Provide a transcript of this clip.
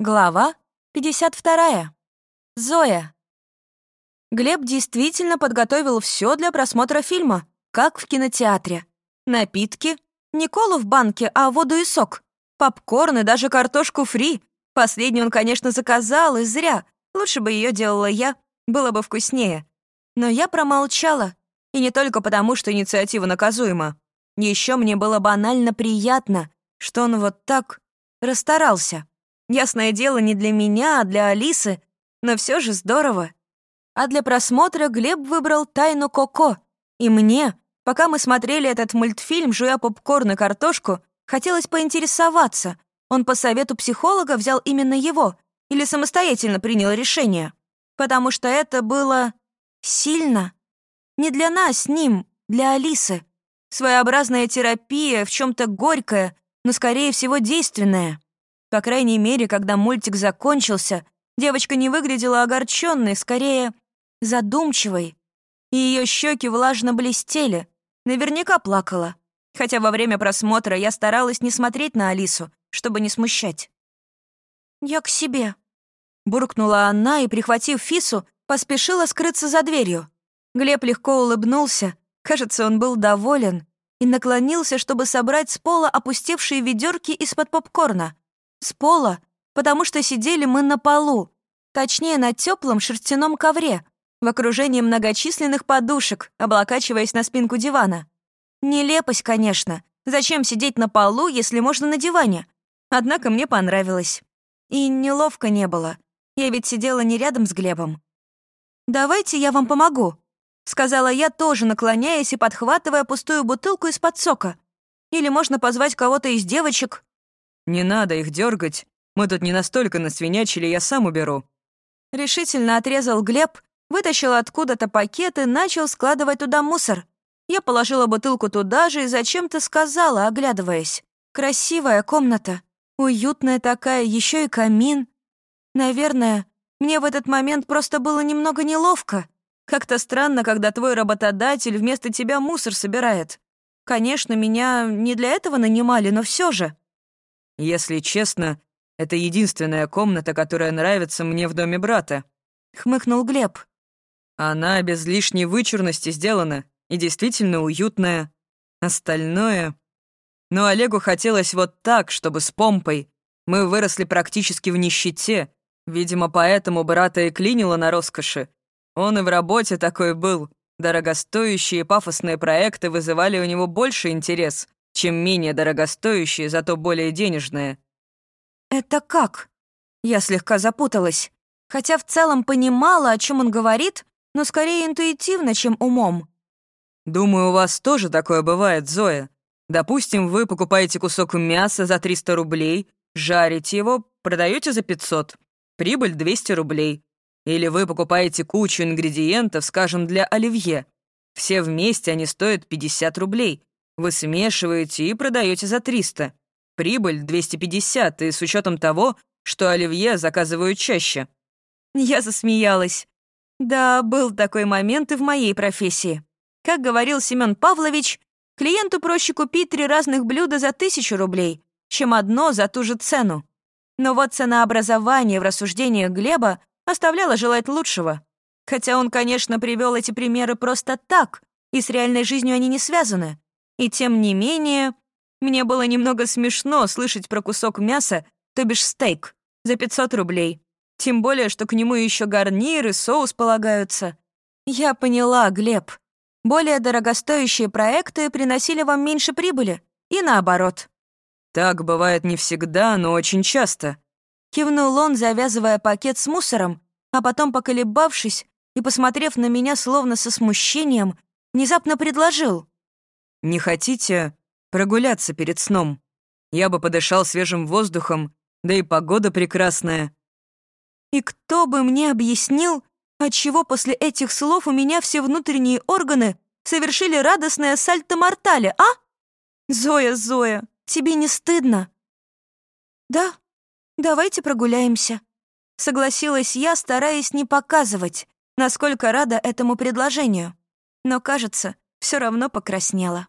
Глава 52. Зоя. Глеб действительно подготовил все для просмотра фильма, как в кинотеатре. Напитки, не колу в банке, а воду и сок, попкорн и даже картошку фри. Последнюю он, конечно, заказал, и зря. Лучше бы ее делала я, было бы вкуснее. Но я промолчала, и не только потому, что инициатива наказуема. Еще мне было банально приятно, что он вот так расстарался. Ясное дело, не для меня, а для Алисы, но все же здорово. А для просмотра Глеб выбрал «Тайну Коко», и мне, пока мы смотрели этот мультфильм, жуя попкорн и картошку, хотелось поинтересоваться, он по совету психолога взял именно его или самостоятельно принял решение. Потому что это было сильно. Не для нас с ним, для Алисы. Своеобразная терапия, в чем то горькая, но, скорее всего, действенная. По крайней мере, когда мультик закончился, девочка не выглядела огорченной, скорее задумчивой. И ее щеки влажно блестели. Наверняка плакала. Хотя во время просмотра я старалась не смотреть на Алису, чтобы не смущать. «Я к себе», — буркнула она и, прихватив Фису, поспешила скрыться за дверью. Глеб легко улыбнулся, кажется, он был доволен, и наклонился, чтобы собрать с пола опустевшие ведерки из-под попкорна. С пола, потому что сидели мы на полу, точнее, на теплом шерстяном ковре, в окружении многочисленных подушек, облокачиваясь на спинку дивана. Нелепость, конечно. Зачем сидеть на полу, если можно на диване? Однако мне понравилось. И неловко не было. Я ведь сидела не рядом с Глебом. «Давайте я вам помогу», — сказала я, тоже наклоняясь и подхватывая пустую бутылку из-под сока. «Или можно позвать кого-то из девочек». «Не надо их дергать. Мы тут не настолько насвинячили, я сам уберу». Решительно отрезал Глеб, вытащил откуда-то пакет и начал складывать туда мусор. Я положила бутылку туда же и зачем-то сказала, оглядываясь. «Красивая комната. Уютная такая, еще и камин. Наверное, мне в этот момент просто было немного неловко. Как-то странно, когда твой работодатель вместо тебя мусор собирает. Конечно, меня не для этого нанимали, но все же. «Если честно, это единственная комната, которая нравится мне в доме брата», — хмыкнул Глеб. «Она без лишней вычурности сделана и действительно уютная. Остальное...» Но Олегу хотелось вот так, чтобы с помпой. Мы выросли практически в нищете. Видимо, поэтому брата и клинило на роскоши. Он и в работе такой был. Дорогостоящие пафосные проекты вызывали у него больше интерес, чем менее дорогостоящие, зато более денежные. «Это как?» Я слегка запуталась, хотя в целом понимала, о чем он говорит, но скорее интуитивно, чем умом. «Думаю, у вас тоже такое бывает, Зоя. Допустим, вы покупаете кусок мяса за 300 рублей, жарите его, продаете за 500. Прибыль 200 рублей. Или вы покупаете кучу ингредиентов, скажем, для оливье. Все вместе они стоят 50 рублей. Вы смешиваете и продаете за 300. Прибыль 250, и с учетом того, что оливье заказывают чаще. Я засмеялась. Да, был такой момент и в моей профессии. Как говорил Семен Павлович, клиенту проще купить три разных блюда за тысячу рублей, чем одно за ту же цену. Но вот ценообразование в рассуждениях Глеба оставляло желать лучшего. Хотя он, конечно, привел эти примеры просто так, и с реальной жизнью они не связаны. И тем не менее, мне было немного смешно слышать про кусок мяса, то бишь стейк, за 500 рублей. Тем более, что к нему еще гарнир и соус полагаются. Я поняла, Глеб. Более дорогостоящие проекты приносили вам меньше прибыли, и наоборот. Так бывает не всегда, но очень часто. Кивнул он, завязывая пакет с мусором, а потом, поколебавшись и посмотрев на меня словно со смущением, внезапно предложил. «Не хотите прогуляться перед сном? Я бы подышал свежим воздухом, да и погода прекрасная». И кто бы мне объяснил, отчего после этих слов у меня все внутренние органы совершили радостное сальто-мортале, а? Зоя, Зоя, тебе не стыдно? Да, давайте прогуляемся. Согласилась я, стараясь не показывать, насколько рада этому предложению. Но, кажется, все равно покраснела.